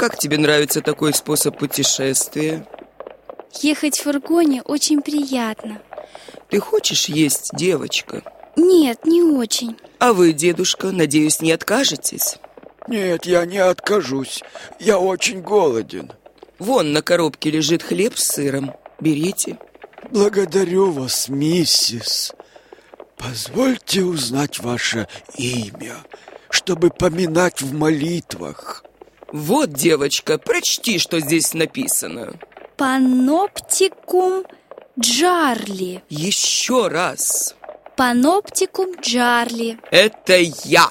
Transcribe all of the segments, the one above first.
как тебе нравится такой способ путешествия? Ехать в фургоне очень приятно. Ты хочешь есть, девочка? Нет, не очень. А вы, дедушка, надеюсь, не откажетесь? Нет, я не откажусь. Я очень голоден. Вон на коробке лежит хлеб с сыром. Берите. Благодарю вас, миссис. Позвольте узнать ваше имя, чтобы поминать в молитвах. Вот, девочка, прочти, что здесь написано. Паноптикум Джарли. Еще раз. Паноптикум Джарли. Это я.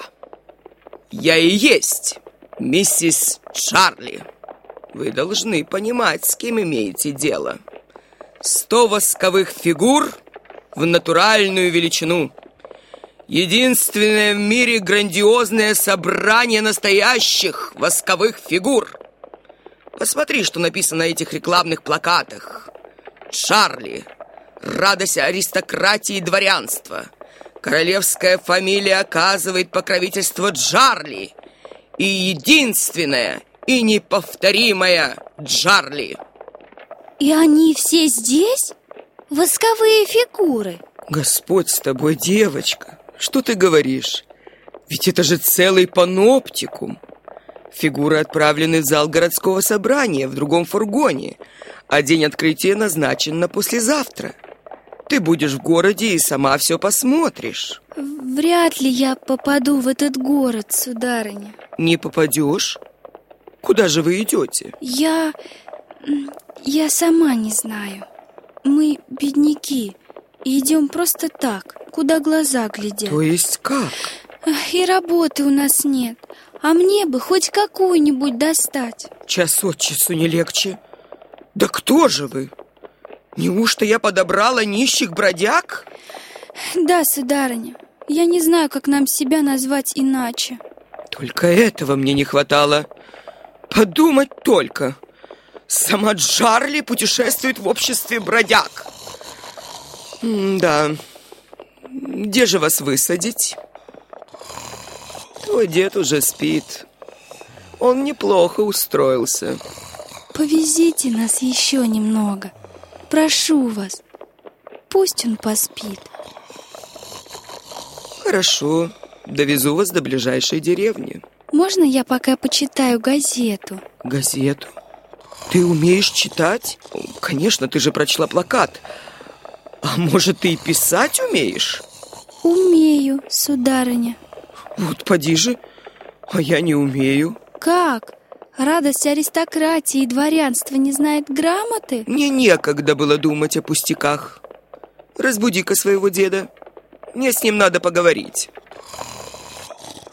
Я и есть миссис Чарли. Вы должны понимать, с кем имеете дело. Сто восковых фигур в натуральную величину. Единственное в мире грандиозное собрание настоящих восковых фигур. Посмотри, что написано на этих рекламных плакатах. Чарли. Радость аристократии и дворянства. Королевская фамилия оказывает покровительство Джарли. И единственная и неповторимая Джарли. И они все здесь? Восковые фигуры. Господь с тобой, девочка. Что ты говоришь? Ведь это же целый паноптикум. Фигуры отправлены в зал городского собрания в другом фургоне, а день открытия назначен на послезавтра. Ты будешь в городе и сама все посмотришь. Вряд ли я попаду в этот город, сударыня. Не попадешь? Куда же вы идете? Я... я сама не знаю. Мы бедняки и идем просто так, куда глаза глядят. То есть как? И работы у нас нет. А мне бы хоть какую-нибудь достать. Час от часу не легче. Да кто же вы? Неужто я подобрала нищих бродяг? Да, сударыня. Я не знаю, как нам себя назвать иначе. Только этого мне не хватало. Подумать только. Сама Джарли путешествует в обществе бродяг. да. Где же вас высадить? Твой дед уже спит. Он неплохо устроился. Повезите нас еще немного. Прошу вас. Пусть он поспит. Хорошо. Довезу вас до ближайшей деревни. Можно я пока почитаю газету? Газету? Ты умеешь читать? Конечно, ты же прочла плакат. А может, ты и писать умеешь? Умею, сударыня. Вот поди же, а я не умею. Как? Радость аристократии и дворянства не знает грамоты? Мне некогда было думать о пустяках. Разбуди-ка своего деда. Мне с ним надо поговорить.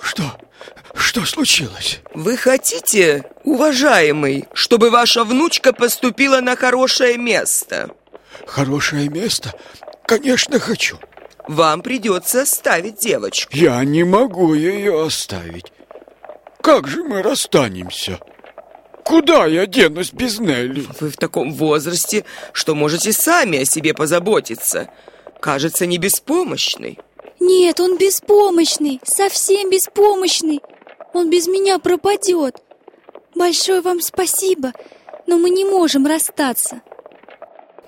Что? Что случилось? Вы хотите, уважаемый, чтобы ваша внучка поступила на хорошее место? Хорошее место? Конечно, хочу. Вам придется оставить девочку. Я не могу ее оставить. Как же мы расстанемся? Куда я денусь без Нелли? Вы в таком возрасте, что можете сами о себе позаботиться. Кажется, не беспомощный. Нет, он беспомощный, совсем беспомощный. Он без меня пропадет. Большое вам спасибо, но мы не можем расстаться.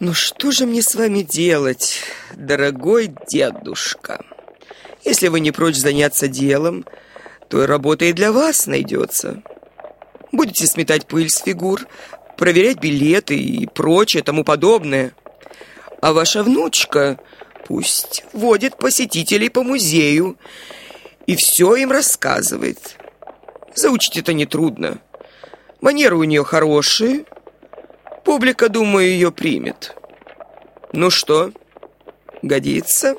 Ну что же мне с вами делать, дорогой дедушка? Если вы не прочь заняться делом, то и работа и для вас найдется. Будете сметать пыль с фигур, проверять билеты и прочее тому подобное. А ваша внучка пусть водит посетителей по музею и все им рассказывает. Заучить это нетрудно. Манеры у нее хорошие. Публика, думаю, ее примет. Ну что, годится?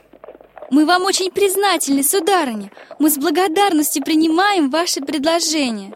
Мы вам очень признательны, сударыня. Мы с благодарностью принимаем ваши предложения.